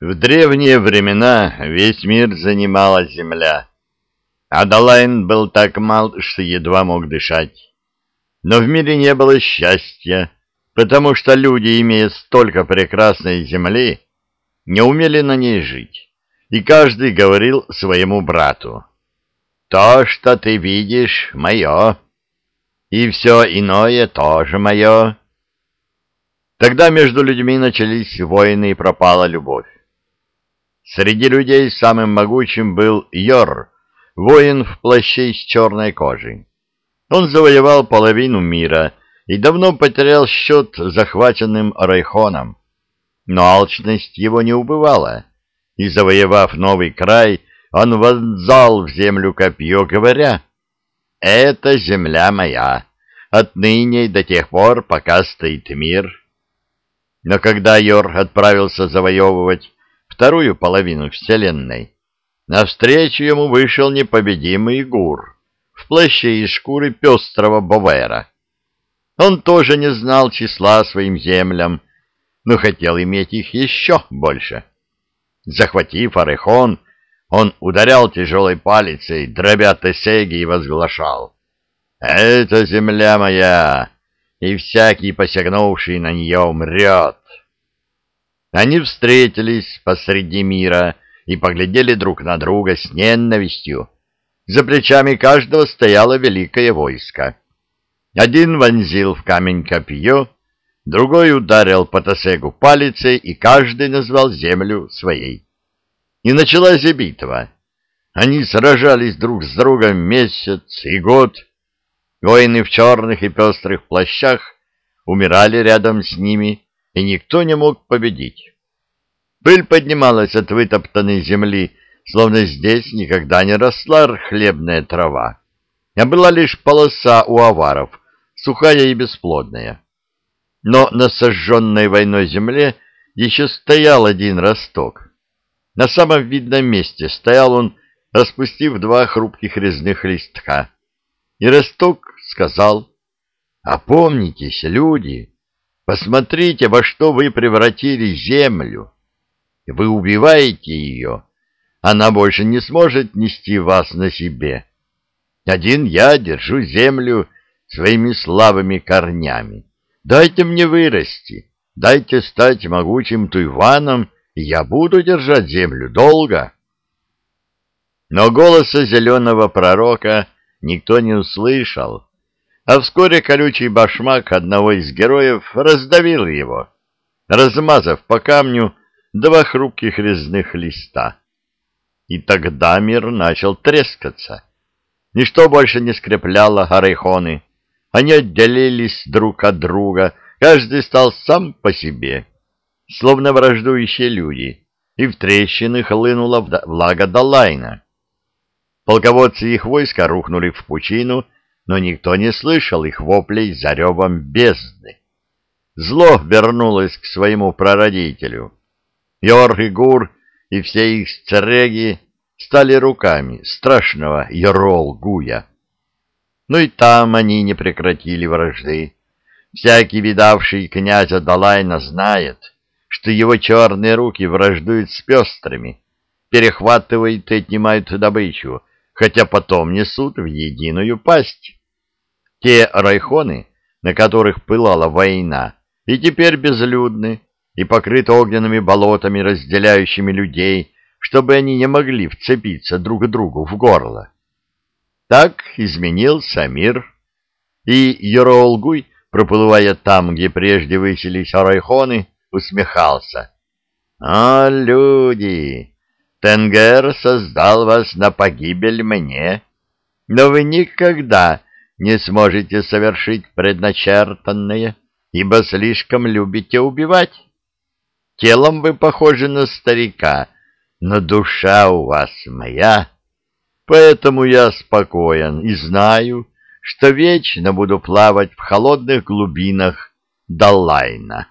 В древние времена весь мир занимала земля. Адалайн был так мал, что едва мог дышать. Но в мире не было счастья, потому что люди, имея столько прекрасной земли, не умели на ней жить, и каждый говорил своему брату, «То, что ты видишь, мое, и все иное тоже мое». Тогда между людьми начались войны и пропала любовь. Среди людей самым могучим был Йор, воин в плаще из черной кожи. Он завоевал половину мира и давно потерял счет захваченным Райхоном. Но алчность его не убывала, и, завоевав новый край, он вонзал в землю копье, говоря, «Это земля моя, отныне и до тех пор, пока стоит мир». Но когда Йор отправился завоевывать вторую половину Вселенной, навстречу ему вышел непобедимый Гур в плаще из шкуры пестрого Бовера. Он тоже не знал числа своим землям, но хотел иметь их еще больше. Захватив Орехон, он ударял тяжелой палицей, дробя Тесеги и возглашал. «Это земля моя, и всякий, посягнувший на нее, умрет». Они встретились посреди мира и поглядели друг на друга с ненавистью. За плечами каждого стояло великое войско. Один вонзил в камень копье, другой ударил по Тосегу палицей, и каждый назвал землю своей. И началась битва. Они сражались друг с другом месяц и год. Воины в черных и пестрых плащах умирали рядом с ними, и никто не мог победить. Пыль поднималась от вытоптанной земли, словно здесь никогда не росла хлебная трава, а была лишь полоса у аваров, сухая и бесплодная. Но на сожженной войной земле еще стоял один росток. На самом видном месте стоял он, распустив два хрупких резных листка. И росток сказал, «Опомнитесь, люди!» Посмотрите, во что вы превратили землю. Вы убиваете ее. Она больше не сможет нести вас на себе. Один я держу землю своими слабыми корнями. Дайте мне вырасти, дайте стать могучим туйваном, и я буду держать землю долго. Но голоса зеленого пророка никто не услышал а вскоре колючий башмак одного из героев раздавил его, размазав по камню два хрупких резных листа. И тогда мир начал трескаться. Ничто больше не скрепляло орехоны. Они отделились друг от друга, каждый стал сам по себе, словно враждующие люди, и в трещины хлынула влага Далайна. Полководцы их войска рухнули в пучину, но никто не слышал их воплей за ревом бездны. Зло вернулось к своему прародителю. Йор и Гур и все их цареги стали руками страшного Йорол-Гуя. Но и там они не прекратили вражды. Всякий, видавший князя Далайна, знает, что его черные руки враждуют с пестрыми, перехватывают и отнимают добычу, хотя потом несут в единую пасть. Те райхоны, на которых пылала война, и теперь безлюдны и покрыты огненными болотами, разделяющими людей, чтобы они не могли вцепиться друг другу в горло. Так изменился мир, и Йороолгуй, проплывая там, где прежде высились райхоны, усмехался. «О, люди! Тенгер создал вас на погибель мне, но вы никогда не сможете совершить предначертанное, ибо слишком любите убивать. Телом вы похожи на старика, но душа у вас моя, поэтому я спокоен и знаю, что вечно буду плавать в холодных глубинах Даллайна.